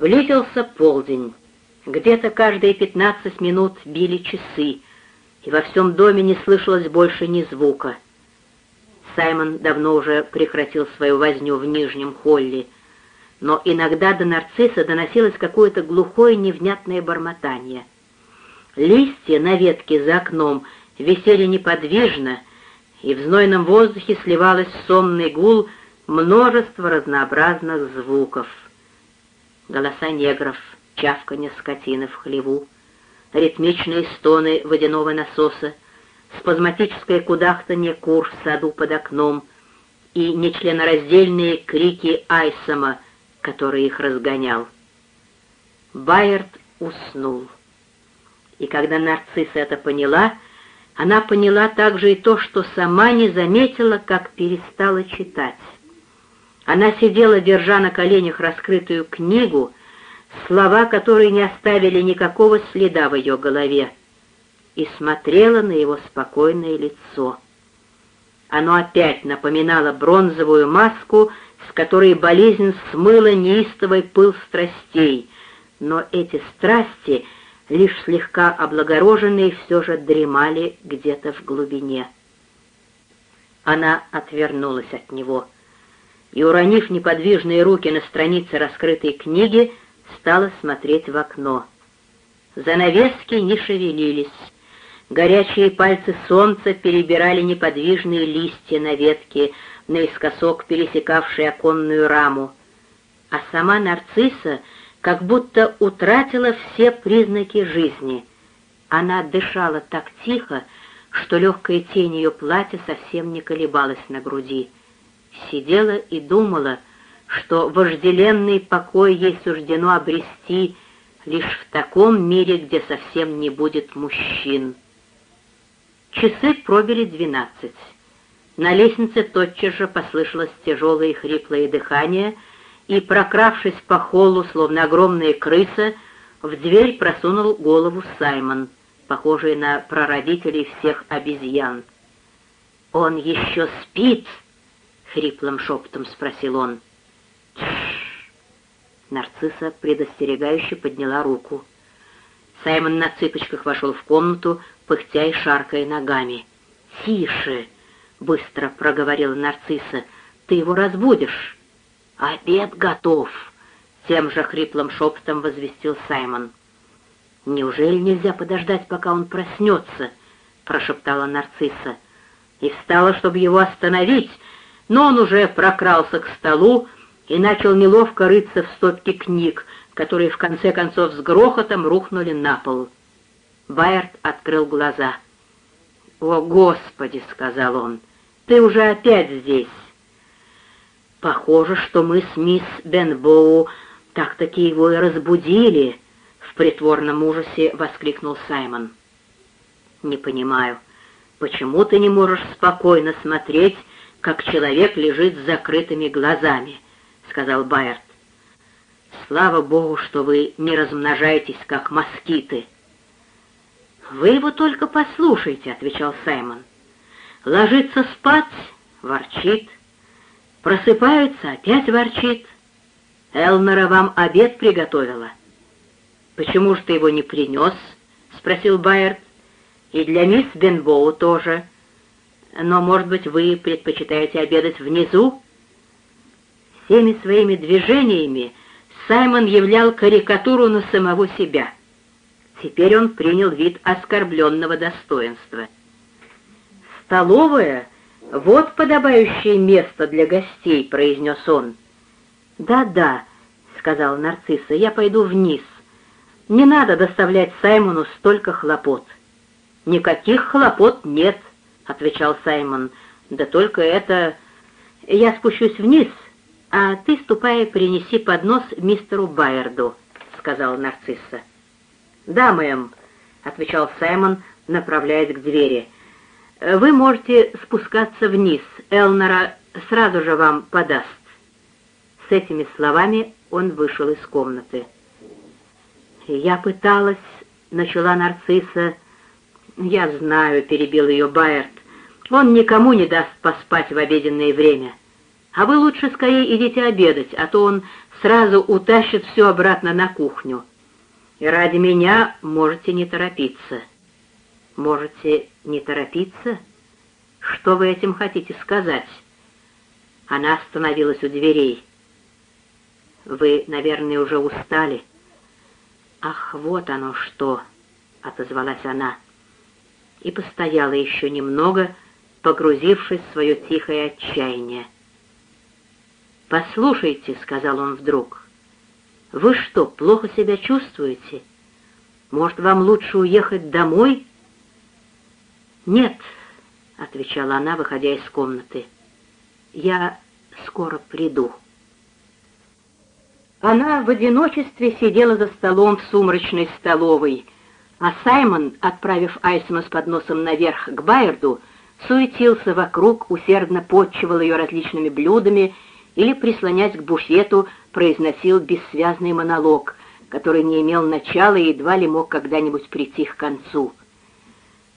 Близился полдень. Где-то каждые пятнадцать минут били часы, и во всем доме не слышалось больше ни звука. Саймон давно уже прекратил свою возню в нижнем холле, но иногда до нарцисса доносилось какое-то глухое невнятное бормотание. Листья на ветке за окном висели неподвижно, и в знойном воздухе сливалось сонный гул множества разнообразных звуков. Голоса негров, чавканье скотины в хлеву, ритмичные стоны водяного насоса, спазматическое кудахтанье кур в саду под окном и нечленораздельные крики Айсома, который их разгонял. Байерт уснул. И когда нарцисса это поняла, она поняла также и то, что сама не заметила, как перестала читать. Она сидела, держа на коленях раскрытую книгу, слова которые не оставили никакого следа в ее голове, и смотрела на его спокойное лицо. Оно опять напоминало бронзовую маску, с которой болезнь смыла неистовый пыл страстей, но эти страсти, лишь слегка облагороженные, все же дремали где-то в глубине. Она отвернулась от него и, уронив неподвижные руки на странице раскрытой книги, стала смотреть в окно. Занавески не шевелились. Горячие пальцы солнца перебирали неподвижные листья на ветке, наискосок пересекавшие оконную раму. А сама нарцисса как будто утратила все признаки жизни. Она дышала так тихо, что легкая тень ее платья совсем не колебалась на груди. Сидела и думала — что вожделенный покой ей суждено обрести лишь в таком мире, где совсем не будет мужчин. Часы пробили двенадцать. На лестнице тотчас же послышалось тяжелое хриплое дыхание, и, прокравшись по холлу, словно огромная крыса, в дверь просунул голову Саймон, похожий на прародителей всех обезьян. «Он еще спит?» — хриплым шепотом спросил он. Нарцисса предостерегающе подняла руку. Саймон на цыпочках вошел в комнату, пыхтя и шаркая ногами. «Тише!» — быстро проговорила нарцисса. «Ты его разбудишь!» «Обед готов!» — тем же хриплым шепотом возвестил Саймон. «Неужели нельзя подождать, пока он проснется?» — прошептала нарцисса. И встала, чтобы его остановить, но он уже прокрался к столу, и начал неловко рыться в стопке книг, которые в конце концов с грохотом рухнули на пол. Байерт открыл глаза. «О, Господи!» — сказал он. «Ты уже опять здесь!» «Похоже, что мы с мисс Бенбоу так-таки его и разбудили!» — в притворном ужасе воскликнул Саймон. «Не понимаю, почему ты не можешь спокойно смотреть, как человек лежит с закрытыми глазами?» — сказал Байерт. «Слава Богу, что вы не размножаетесь, как москиты». «Вы его только послушайте», — отвечал Саймон. «Ложится спать — ворчит. Просыпается — опять ворчит. Элнера вам обед приготовила». «Почему же ты его не принес?» — спросил Байерт. «И для мисс Бенбоу тоже. Но, может быть, вы предпочитаете обедать внизу?» Всеми своими движениями Саймон являл карикатуру на самого себя. Теперь он принял вид оскорбленного достоинства. «Столовая — вот подобающее место для гостей», — произнес он. «Да-да», — сказал нарцисса, — «я пойду вниз. Не надо доставлять Саймону столько хлопот». «Никаких хлопот нет», — отвечал Саймон. «Да только это... Я спущусь вниз, «А ты, ступай, принеси поднос мистеру Байерду», — сказала нарцисса. «Да, мэм», — отвечал Саймон, направляясь к двери. «Вы можете спускаться вниз, Элнера сразу же вам подаст». С этими словами он вышел из комнаты. «Я пыталась», — начала нарцисса. «Я знаю», — перебил ее Байерд. «Он никому не даст поспать в обеденное время». А вы лучше скорее идите обедать, а то он сразу утащит все обратно на кухню. И ради меня можете не торопиться. Можете не торопиться? Что вы этим хотите сказать? Она остановилась у дверей. Вы, наверное, уже устали. Ах, вот оно что, отозвалась она. И постояла еще немного, погрузившись в свое тихое отчаяние. «Послушайте», — сказал он вдруг, — «вы что, плохо себя чувствуете? Может, вам лучше уехать домой?» «Нет», — отвечала она, выходя из комнаты, — «я скоро приду». Она в одиночестве сидела за столом в сумрачной столовой, а Саймон, отправив Айсона с подносом наверх к Байерду, суетился вокруг, усердно подчивал ее различными блюдами или, прислонясь к буфету, произносил бессвязный монолог, который не имел начала и едва ли мог когда-нибудь прийти к концу.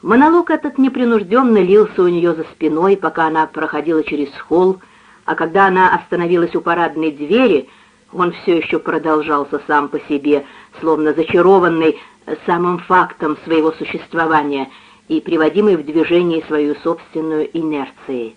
Монолог этот непринужденно лился у нее за спиной, пока она проходила через холл, а когда она остановилась у парадной двери, он все еще продолжался сам по себе, словно зачарованный самым фактом своего существования и приводимый в движение свою собственную инерцией.